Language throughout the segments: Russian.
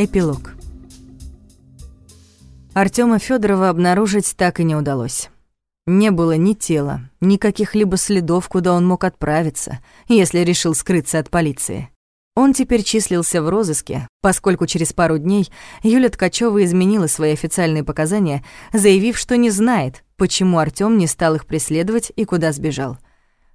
Эпилог. Артема Федорова обнаружить так и не удалось. Не было ни тела, ни каких-либо следов, куда он мог отправиться, если решил скрыться от полиции. Он теперь числился в розыске, поскольку через пару дней Юля Ткачева изменила свои официальные показания, заявив, что не знает, почему Артём не стал их преследовать и куда сбежал.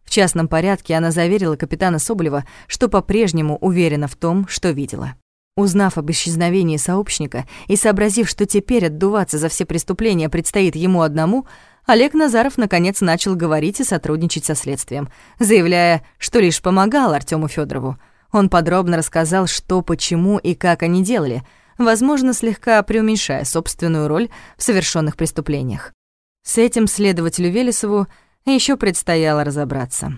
В частном порядке она заверила капитана Соболева, что по-прежнему уверена в том, что видела. Узнав об исчезновении сообщника и сообразив, что теперь отдуваться за все преступления предстоит ему одному, Олег Назаров наконец начал говорить и сотрудничать со следствием, заявляя, что лишь помогал Артему Федорову. Он подробно рассказал, что, почему и как они делали, возможно, слегка преуменьшая собственную роль в совершенных преступлениях. С этим следователю Велесову еще предстояло разобраться.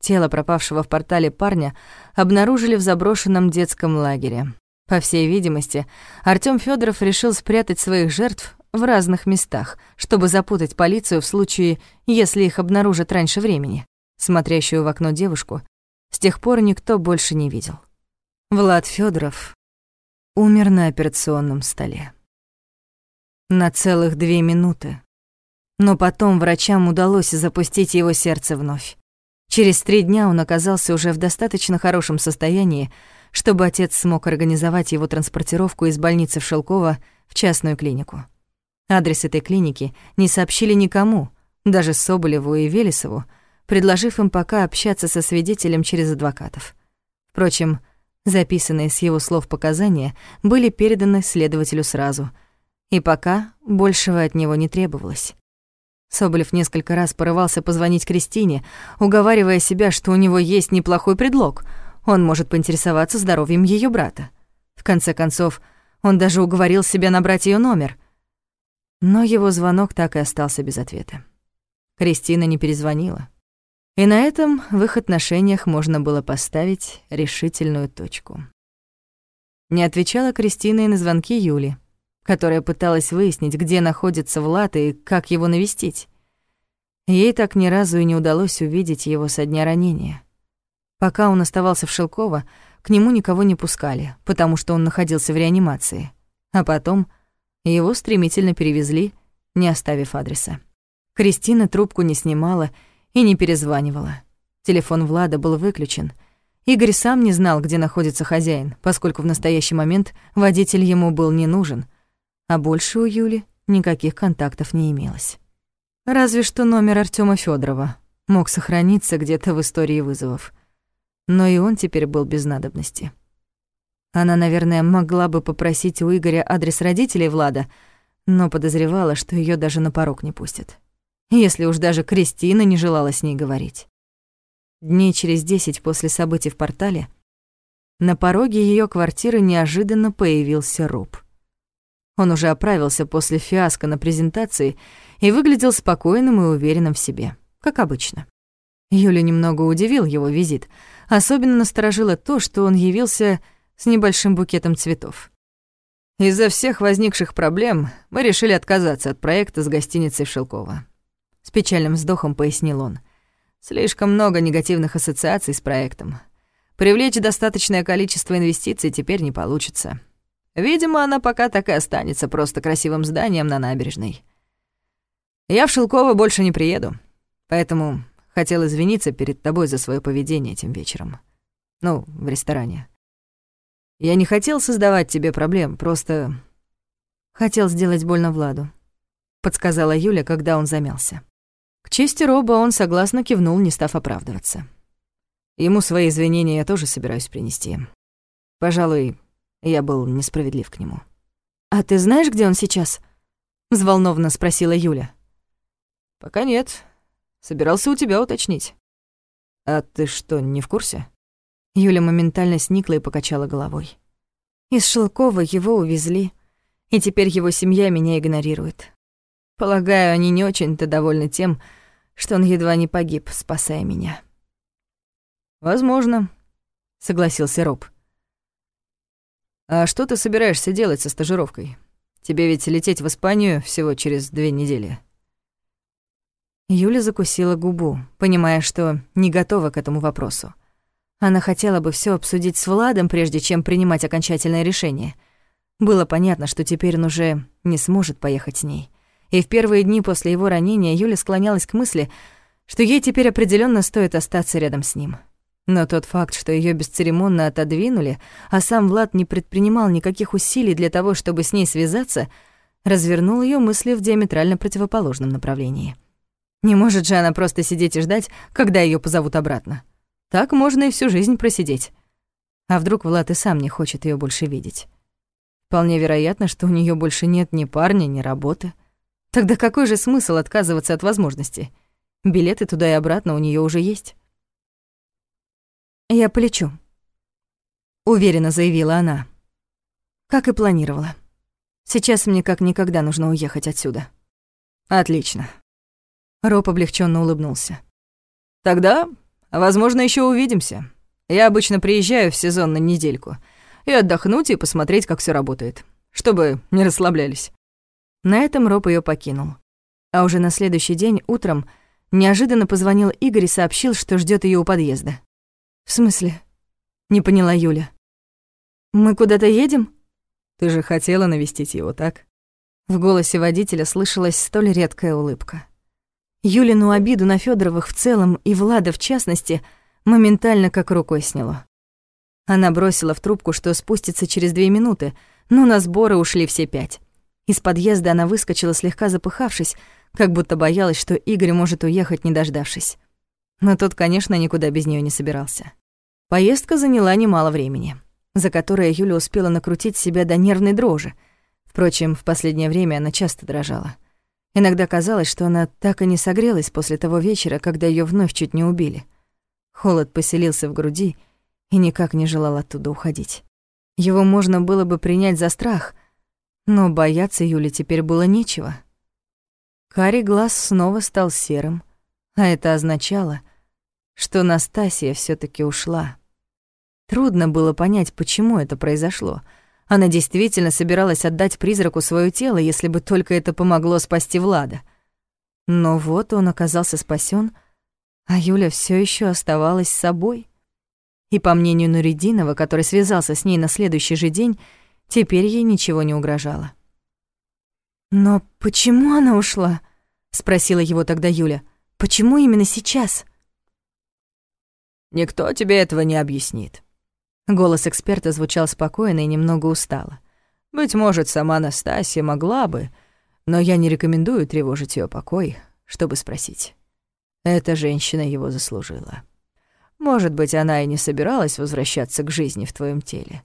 Тело пропавшего в портале парня обнаружили в заброшенном детском лагере. По всей видимости, Артём Федоров решил спрятать своих жертв в разных местах, чтобы запутать полицию в случае, если их обнаружат раньше времени. Смотрящую в окно девушку с тех пор никто больше не видел. Влад Федоров умер на операционном столе. На целых две минуты. Но потом врачам удалось запустить его сердце вновь. Через три дня он оказался уже в достаточно хорошем состоянии, чтобы отец смог организовать его транспортировку из больницы в Шелково в частную клинику. Адрес этой клиники не сообщили никому, даже Соболеву и Велесову, предложив им пока общаться со свидетелем через адвокатов. Впрочем, записанные с его слов показания были переданы следователю сразу, и пока большего от него не требовалось. Соболев несколько раз порывался позвонить Кристине, уговаривая себя, что у него есть неплохой предлог — он может поинтересоваться здоровьем ее брата. В конце концов, он даже уговорил себя набрать ее номер. Но его звонок так и остался без ответа. Кристина не перезвонила. И на этом в их отношениях можно было поставить решительную точку. Не отвечала Кристина и на звонки Юли, которая пыталась выяснить, где находится Влад и как его навестить. Ей так ни разу и не удалось увидеть его со дня ранения. Пока он оставался в Шелково, к нему никого не пускали, потому что он находился в реанимации. А потом его стремительно перевезли, не оставив адреса. Кристина трубку не снимала и не перезванивала. Телефон Влада был выключен. Игорь сам не знал, где находится хозяин, поскольку в настоящий момент водитель ему был не нужен, а больше у Юли никаких контактов не имелось. Разве что номер Артёма Фёдорова мог сохраниться где-то в истории вызовов но и он теперь был без надобности. Она, наверное, могла бы попросить у Игоря адрес родителей Влада, но подозревала, что ее даже на порог не пустят. Если уж даже Кристина не желала с ней говорить. Дней через десять после событий в портале на пороге ее квартиры неожиданно появился Руб. Он уже оправился после фиаско на презентации и выглядел спокойным и уверенным в себе, как обычно. Юлю немного удивил его визит — Особенно насторожило то, что он явился с небольшим букетом цветов. Из-за всех возникших проблем мы решили отказаться от проекта с гостиницей в. С печальным вздохом пояснил он. Слишком много негативных ассоциаций с проектом. Привлечь достаточное количество инвестиций теперь не получится. Видимо, она пока так и останется просто красивым зданием на набережной. Я в Шелково больше не приеду, поэтому Хотел извиниться перед тобой за свое поведение этим вечером. Ну, в ресторане. Я не хотел создавать тебе проблем, просто... Хотел сделать больно Владу, подсказала Юля, когда он замялся. К чести Роба он согласно кивнул, не став оправдываться. Ему свои извинения я тоже собираюсь принести. Пожалуй, я был несправедлив к нему. «А ты знаешь, где он сейчас?» — взволнованно спросила Юля. «Пока нет. Собирался у тебя уточнить. А ты что, не в курсе? Юля моментально сникла и покачала головой. Из Шелкова его увезли, и теперь его семья меня игнорирует. Полагаю, они не очень-то довольны тем, что он едва не погиб, спасая меня. Возможно, согласился Роб. А что ты собираешься делать со стажировкой? Тебе ведь лететь в Испанию всего через две недели. Юля закусила губу, понимая, что не готова к этому вопросу. Она хотела бы все обсудить с Владом, прежде чем принимать окончательное решение. Было понятно, что теперь он уже не сможет поехать с ней. И в первые дни после его ранения Юля склонялась к мысли, что ей теперь определенно стоит остаться рядом с ним. Но тот факт, что ее бесцеремонно отодвинули, а сам Влад не предпринимал никаких усилий для того, чтобы с ней связаться, развернул ее мысли в диаметрально противоположном направлении. Не может же она просто сидеть и ждать, когда ее позовут обратно. Так можно и всю жизнь просидеть. А вдруг Влад и сам не хочет ее больше видеть? Вполне вероятно, что у нее больше нет ни парня, ни работы. Тогда какой же смысл отказываться от возможности? Билеты туда и обратно у нее уже есть. «Я полечу», — уверенно заявила она. Как и планировала. Сейчас мне как никогда нужно уехать отсюда. Отлично. Роб облегченно улыбнулся. Тогда, возможно, еще увидимся. Я обычно приезжаю в сезон на недельку. И отдохнуть, и посмотреть, как все работает. Чтобы не расслаблялись. На этом Роб ее покинул. А уже на следующий день утром неожиданно позвонил Игорь и сообщил, что ждет ее у подъезда. «В смысле?» — не поняла Юля. «Мы куда-то едем?» «Ты же хотела навестить его, так?» В голосе водителя слышалась столь редкая улыбка. Юлину обиду на Федоровых в целом и Влада в частности моментально как рукой сняло. Она бросила в трубку, что спустится через две минуты, но на сборы ушли все пять. Из подъезда она выскочила, слегка запыхавшись, как будто боялась, что Игорь может уехать, не дождавшись. Но тот, конечно, никуда без нее не собирался. Поездка заняла немало времени, за которое Юля успела накрутить себя до нервной дрожи. Впрочем, в последнее время она часто дрожала. Иногда казалось, что она так и не согрелась после того вечера, когда ее вновь чуть не убили. Холод поселился в груди и никак не желал оттуда уходить. Его можно было бы принять за страх, но бояться Юле теперь было нечего. Карий глаз снова стал серым — а это означало, что Настасья все таки ушла. Трудно было понять, почему это произошло. Она действительно собиралась отдать призраку свое тело, если бы только это помогло спасти Влада. Но вот он оказался спасен, а Юля все еще оставалась собой. И по мнению Нуридинова, который связался с ней на следующий же день, теперь ей ничего не угрожало. «Но почему она ушла?» — спросила его тогда Юля. — Почему именно сейчас? Никто тебе этого не объяснит. Голос эксперта звучал спокойно и немного устало. Быть может, сама Настасья могла бы, но я не рекомендую тревожить ее покой, чтобы спросить. Эта женщина его заслужила. Может быть, она и не собиралась возвращаться к жизни в твоем теле.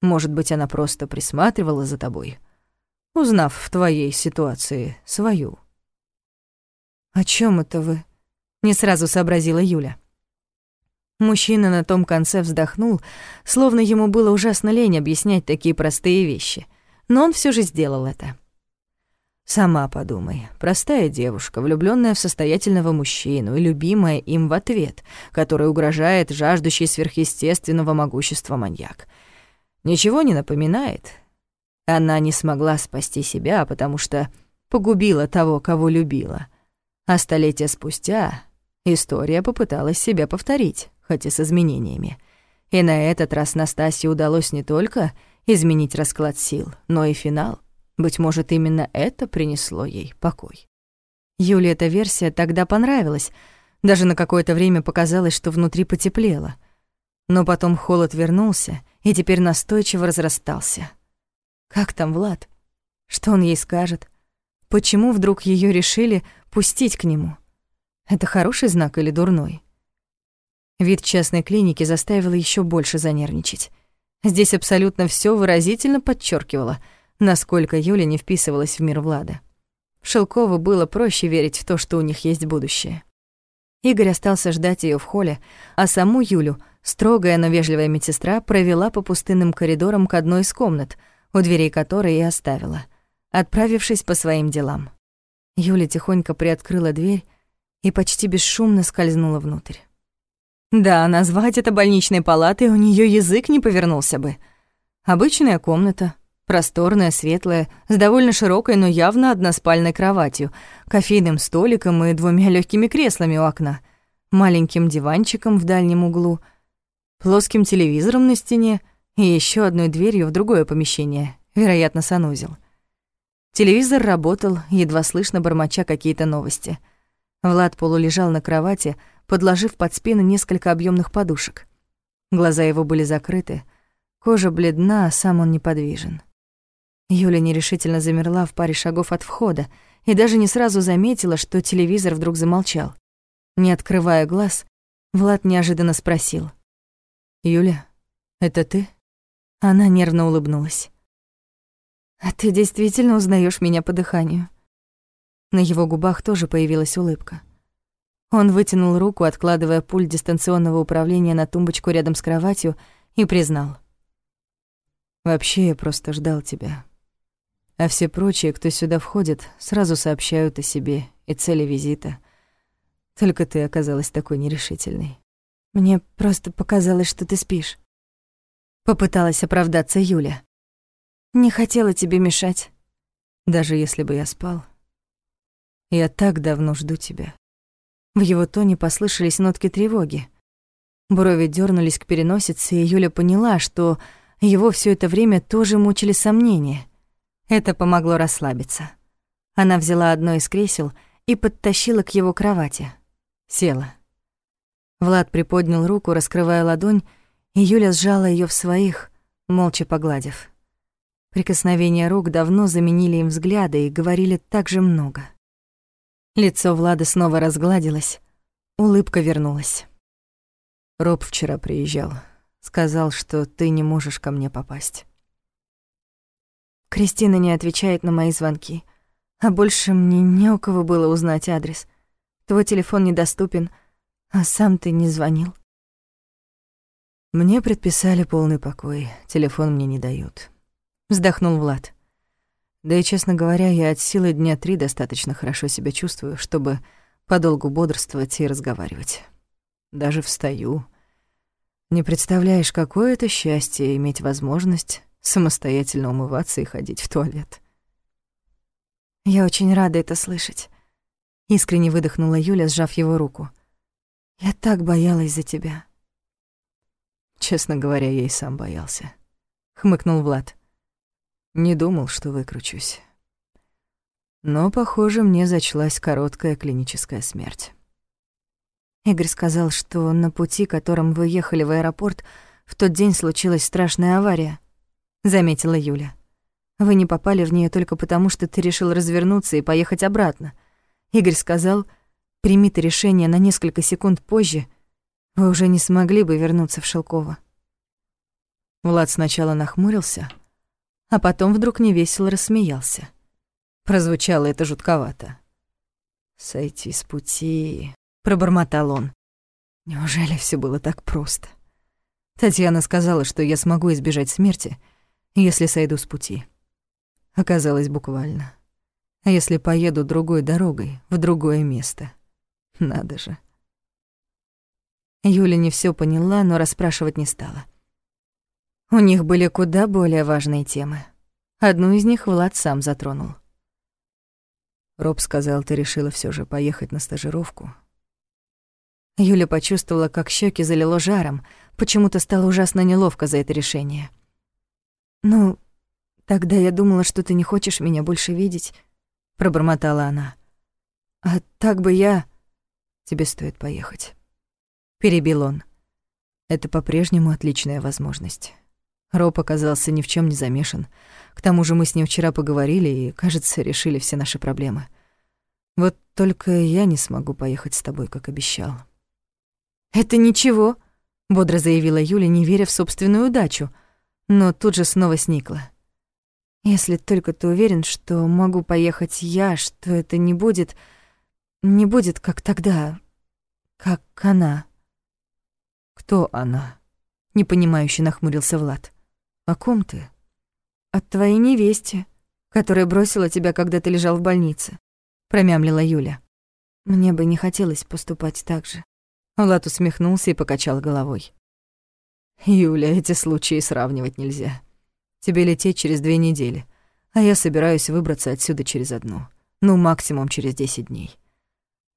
Может быть, она просто присматривала за тобой, узнав в твоей ситуации свою. «О чем это вы?» — не сразу сообразила Юля. Мужчина на том конце вздохнул, словно ему было ужасно лень объяснять такие простые вещи. Но он все же сделал это. «Сама подумай. Простая девушка, влюбленная в состоятельного мужчину и любимая им в ответ, который угрожает жаждущий сверхъестественного могущества маньяк. Ничего не напоминает. Она не смогла спасти себя, потому что погубила того, кого любила. А столетия спустя история попыталась себя повторить, хоть и с изменениями. И на этот раз Настасье удалось не только изменить расклад сил, но и финал. Быть может, именно это принесло ей покой. Юле эта версия тогда понравилась. Даже на какое-то время показалось, что внутри потеплело. Но потом холод вернулся и теперь настойчиво разрастался. Как там Влад? Что он ей скажет? Почему вдруг ее решили пустить к нему? Это хороший знак или дурной? Вид частной клиники заставил еще больше занервничать. Здесь абсолютно все выразительно подчеркивало, насколько Юля не вписывалась в мир Влада. Шелкову было проще верить в то, что у них есть будущее. Игорь остался ждать ее в холле, а саму Юлю, строгая, но вежливая медсестра, провела по пустынным коридорам к одной из комнат, у дверей которой и оставила отправившись по своим делам. Юля тихонько приоткрыла дверь и почти бесшумно скользнула внутрь. Да, назвать это больничной палатой у нее язык не повернулся бы. Обычная комната, просторная, светлая, с довольно широкой, но явно односпальной кроватью, кофейным столиком и двумя легкими креслами у окна, маленьким диванчиком в дальнем углу, плоским телевизором на стене и еще одной дверью в другое помещение, вероятно, санузел. Телевизор работал, едва слышно бормоча какие-то новости. Влад полулежал на кровати, подложив под спину несколько объемных подушек. Глаза его были закрыты, кожа бледна, а сам он неподвижен. Юля нерешительно замерла в паре шагов от входа и даже не сразу заметила, что телевизор вдруг замолчал. Не открывая глаз, Влад неожиданно спросил. «Юля, это ты?» Она нервно улыбнулась. «А ты действительно узнаешь меня по дыханию?» На его губах тоже появилась улыбка. Он вытянул руку, откладывая пульт дистанционного управления на тумбочку рядом с кроватью, и признал. «Вообще я просто ждал тебя. А все прочие, кто сюда входит, сразу сообщают о себе и цели визита. Только ты оказалась такой нерешительной». «Мне просто показалось, что ты спишь». Попыталась оправдаться Юля. «Не хотела тебе мешать». «Даже если бы я спал, я так давно жду тебя». В его тоне послышались нотки тревоги. Брови дернулись к переносице, и Юля поняла, что его все это время тоже мучили сомнения. Это помогло расслабиться. Она взяла одно из кресел и подтащила к его кровати. Села. Влад приподнял руку, раскрывая ладонь, и Юля сжала ее в своих, молча погладив. Прикосновения рук давно заменили им взгляды и говорили так же много. Лицо Влада снова разгладилось, улыбка вернулась. Роб вчера приезжал. Сказал, что ты не можешь ко мне попасть. Кристина не отвечает на мои звонки. А больше мне не у кого было узнать адрес. Твой телефон недоступен, а сам ты не звонил. Мне предписали полный покой. Телефон мне не дают. Вздохнул Влад. Да и, честно говоря, я от силы дня три достаточно хорошо себя чувствую, чтобы подолгу бодрствовать и разговаривать. Даже встаю. Не представляешь, какое это счастье иметь возможность самостоятельно умываться и ходить в туалет. Я очень рада это слышать. Искренне выдохнула Юля, сжав его руку. Я так боялась за тебя. Честно говоря, я и сам боялся. Хмыкнул Влад. Не думал, что выкручусь. Но, похоже, мне зачлась короткая клиническая смерть. Игорь сказал, что на пути, которым вы ехали в аэропорт, в тот день случилась страшная авария, заметила Юля. Вы не попали в нее только потому, что ты решил развернуться и поехать обратно. Игорь сказал, прими ты решение на несколько секунд позже, вы уже не смогли бы вернуться в Шелково. Влад сначала нахмурился, а потом вдруг невесело рассмеялся. Прозвучало это жутковато. «Сойти с пути», — пробормотал он. «Неужели все было так просто?» Татьяна сказала, что я смогу избежать смерти, если сойду с пути. Оказалось, буквально. А если поеду другой дорогой, в другое место? Надо же. Юля не все поняла, но расспрашивать не стала. У них были куда более важные темы. Одну из них Влад сам затронул. Роб сказал, ты решила все же поехать на стажировку. Юля почувствовала, как щеки залило жаром, почему-то стало ужасно неловко за это решение. «Ну, тогда я думала, что ты не хочешь меня больше видеть», — пробормотала она. «А так бы я...» «Тебе стоит поехать», — перебил он. «Это по-прежнему отличная возможность». Роб оказался ни в чем не замешан. К тому же мы с ним вчера поговорили и, кажется, решили все наши проблемы. Вот только я не смогу поехать с тобой, как обещал. «Это ничего», — бодро заявила Юля, не веря в собственную удачу, но тут же снова сникла. «Если только ты уверен, что могу поехать я, что это не будет... не будет, как тогда, как она». «Кто она?» — непонимающе нахмурился Влад. «О ком ты?» «От твоей невесте, которая бросила тебя, когда ты лежал в больнице», — промямлила Юля. «Мне бы не хотелось поступать так же». Влад усмехнулся и покачал головой. «Юля, эти случаи сравнивать нельзя. Тебе лететь через две недели, а я собираюсь выбраться отсюда через одну, ну, максимум через десять дней.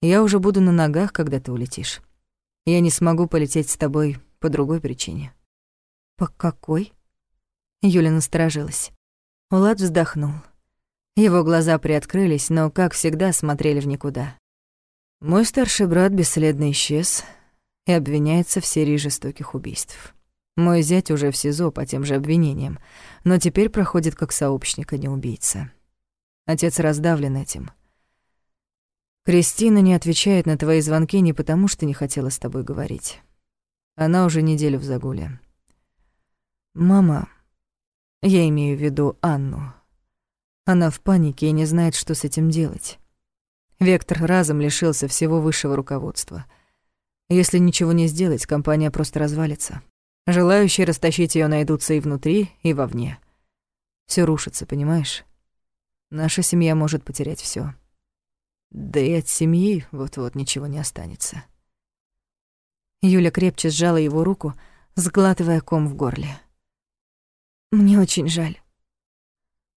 Я уже буду на ногах, когда ты улетишь. Я не смогу полететь с тобой по другой причине». «По какой?» Юля насторожилась. Влад вздохнул. Его глаза приоткрылись, но, как всегда, смотрели в никуда. Мой старший брат бесследно исчез и обвиняется в серии жестоких убийств. Мой зять уже в СИЗО по тем же обвинениям, но теперь проходит как сообщник, а не убийца. Отец раздавлен этим. Кристина не отвечает на твои звонки не потому, что не хотела с тобой говорить. Она уже неделю в загуле. Мама, я имею в виду Анну, она в панике и не знает, что с этим делать. Вектор разом лишился всего высшего руководства. Если ничего не сделать, компания просто развалится. Желающие растащить ее найдутся и внутри, и вовне. Все рушится, понимаешь? Наша семья может потерять все. Да и от семьи вот-вот ничего не останется. Юля крепче сжала его руку, сглатывая ком в горле. «Мне очень жаль.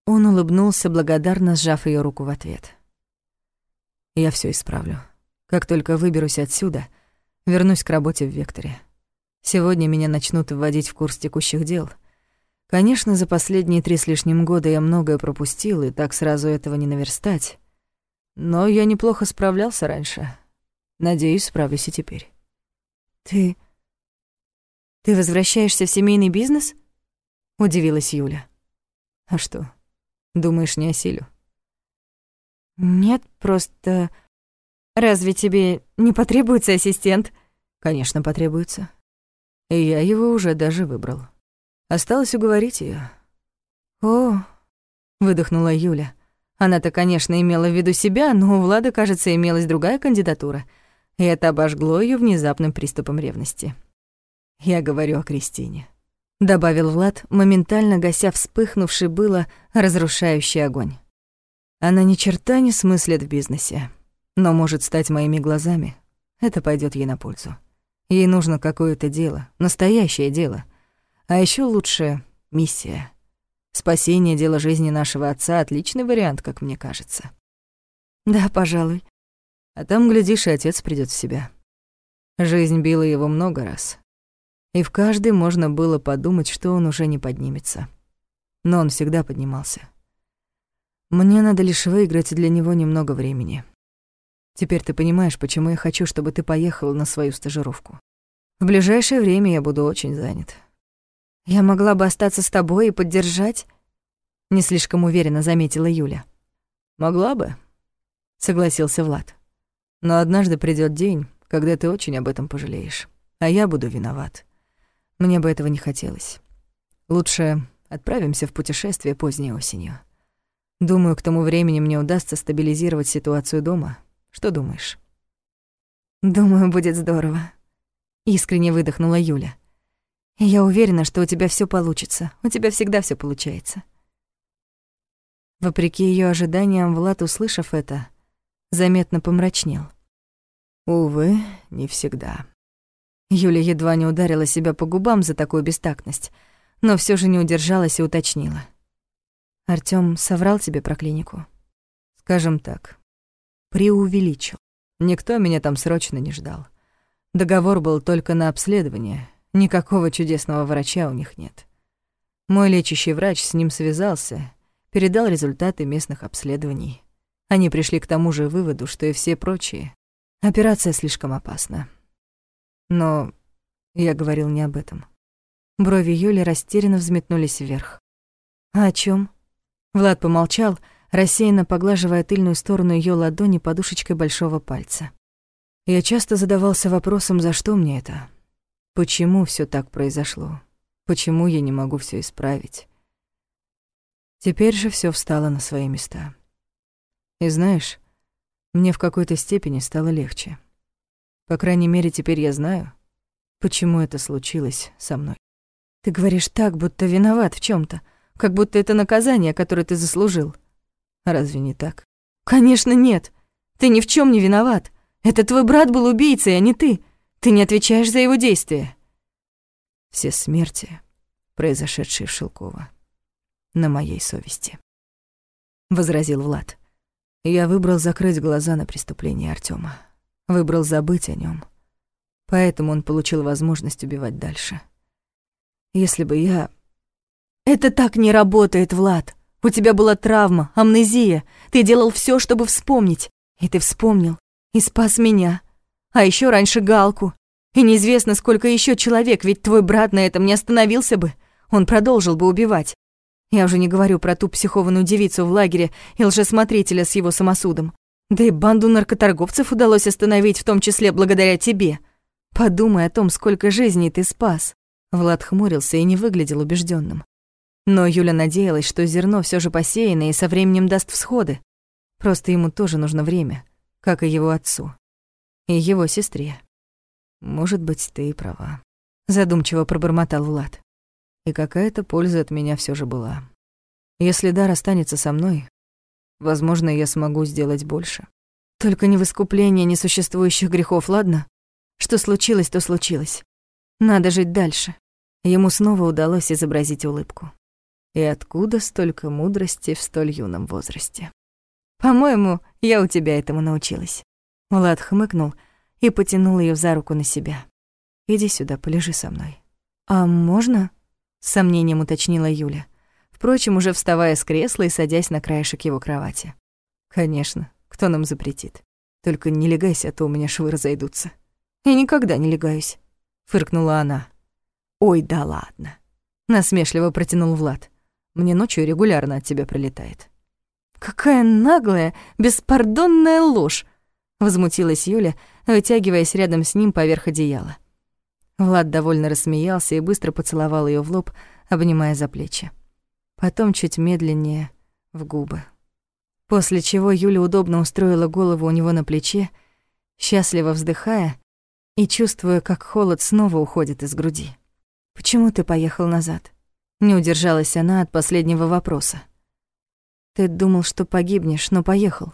Он улыбнулся, благодарно сжав ее руку в ответ. «Я все исправлю. Как только выберусь отсюда, вернусь к работе в Векторе. Сегодня меня начнут вводить в курс текущих дел. Конечно, за последние три с лишним года я многое пропустил, и так сразу этого не наверстать. Но я неплохо справлялся раньше. Надеюсь, справлюсь и теперь». «Ты... ты возвращаешься в семейный бизнес?» — удивилась Юля. «А что?» Думаешь, не осилю? Нет, просто... Разве тебе не потребуется ассистент? Конечно, потребуется. И я его уже даже выбрал. Осталось уговорить ее. О, выдохнула Юля. Она-то, конечно, имела в виду себя, но у Влада, кажется, имелась другая кандидатура. И это обожгло ее внезапным приступом ревности. Я говорю о Кристине добавил Влад, моментально гася вспыхнувший было разрушающий огонь. Она ни черта не смыслит в бизнесе, но может стать моими глазами. Это пойдет ей на пользу. Ей нужно какое-то дело, настоящее дело. А еще лучше миссия. Спасение дела жизни нашего отца — отличный вариант, как мне кажется. Да, пожалуй. А там, глядишь, и отец придет в себя. Жизнь била его много раз, и в каждой можно было подумать, что он уже не поднимется. Но он всегда поднимался. Мне надо лишь выиграть для него немного времени. Теперь ты понимаешь, почему я хочу, чтобы ты поехал на свою стажировку. В ближайшее время я буду очень занят. Я могла бы остаться с тобой и поддержать, не слишком уверенно заметила Юля. Могла бы, согласился Влад. Но однажды придёт день, когда ты очень об этом пожалеешь, а я буду виноват. Мне бы этого не хотелось. Лучше отправимся в путешествие поздней осенью. Думаю, к тому времени мне удастся стабилизировать ситуацию дома. Что думаешь? Думаю, будет здорово. Искренне выдохнула Юля. Я уверена, что у тебя все получится. У тебя всегда все получается. Вопреки ее ожиданиям, Влад, услышав это, заметно помрачнел. Увы, не всегда. Юля едва не ударила себя по губам за такую бестактность, но все же не удержалась и уточнила. Артём соврал тебе про клинику? Скажем так, преувеличил. Никто меня там срочно не ждал. Договор был только на обследование, никакого чудесного врача у них нет. Мой лечащий врач с ним связался, передал результаты местных обследований. Они пришли к тому же выводу, что и все прочие. Операция слишком опасна. Но я говорил не об этом. Брови Юли растерянно взметнулись вверх. «А о чем? Влад помолчал, рассеянно поглаживая тыльную сторону ее ладони подушечкой большого пальца. Я часто задавался вопросом, за что мне это? Почему все так произошло? Почему я не могу все исправить? Теперь же все встало на свои места. И знаешь, мне в какой-то степени стало легче. По крайней мере, теперь я знаю, почему это случилось со мной. Ты говоришь так, будто виноват в чем то как будто это наказание, которое ты заслужил. Разве не так? Конечно, нет. Ты ни в чем не виноват. Это твой брат был убийцей, а не ты. Ты не отвечаешь за его действия. Все смерти, произошедшие в Шелково, на моей совести. Возразил Влад. Я выбрал закрыть глаза на преступление Артема. Выбрал забыть о нем, Поэтому он получил возможность убивать дальше. Если бы я... «Это так не работает, Влад! У тебя была травма, амнезия. Ты делал все, чтобы вспомнить. И ты вспомнил. И спас меня. А еще раньше Галку. И неизвестно, сколько еще человек, ведь твой брат на этом не остановился бы. Он продолжил бы убивать. Я уже не говорю про ту психованную девицу в лагере и лжесмотрителя с его самосудом. Да и банду наркоторговцев удалось остановить, в том числе благодаря тебе. Подумай о том, сколько жизней ты спас». Влад хмурился и не выглядел убежденным. Но Юля надеялась, что зерно все же посеяно и со временем даст всходы. Просто ему тоже нужно время, как и его отцу. И его сестре. «Может быть, ты и права», — задумчиво пробормотал Влад. «И какая-то польза от меня все же была. Если дар останется со мной, возможно, я смогу сделать больше. Только не в искупление несуществующих грехов, ладно? Что случилось, то случилось. Надо жить дальше». Ему снова удалось изобразить улыбку. И откуда столько мудрости в столь юном возрасте? По-моему, я у тебя этому научилась. Влад хмыкнул и потянул ее за руку на себя. Иди сюда, полежи со мной. А можно? С сомнением уточнила Юля. Впрочем, уже вставая с кресла и садясь на краешек его кровати. Конечно, кто нам запретит? Только не легайся, а то у меня швы разойдутся. Я никогда не легаюсь, фыркнула она. Ой, да ладно. Насмешливо протянул Влад. Мне ночью регулярно от тебя прилетает». «Какая наглая, беспардонная ложь!» — возмутилась Юля, вытягиваясь рядом с ним поверх одеяла. Влад довольно рассмеялся и быстро поцеловал ее в лоб, обнимая за плечи. Потом чуть медленнее в губы. После чего Юля удобно устроила голову у него на плече, счастливо вздыхая и чувствуя, как холод снова уходит из груди. «Почему ты поехал назад?» Не удержалась она от последнего вопроса. Ты думал, что погибнешь, но поехал,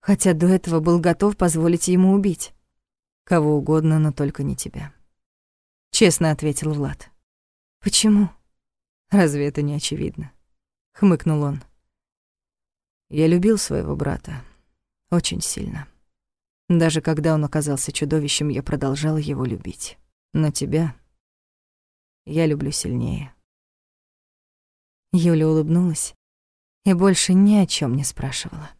хотя до этого был готов позволить ему убить. Кого угодно, но только не тебя. Честно ответил Влад. Почему? Разве это не очевидно? Хмыкнул он. Я любил своего брата. Очень сильно. Даже когда он оказался чудовищем, я продолжал его любить. Но тебя я люблю сильнее. Юля улыбнулась и больше ни о чем не спрашивала.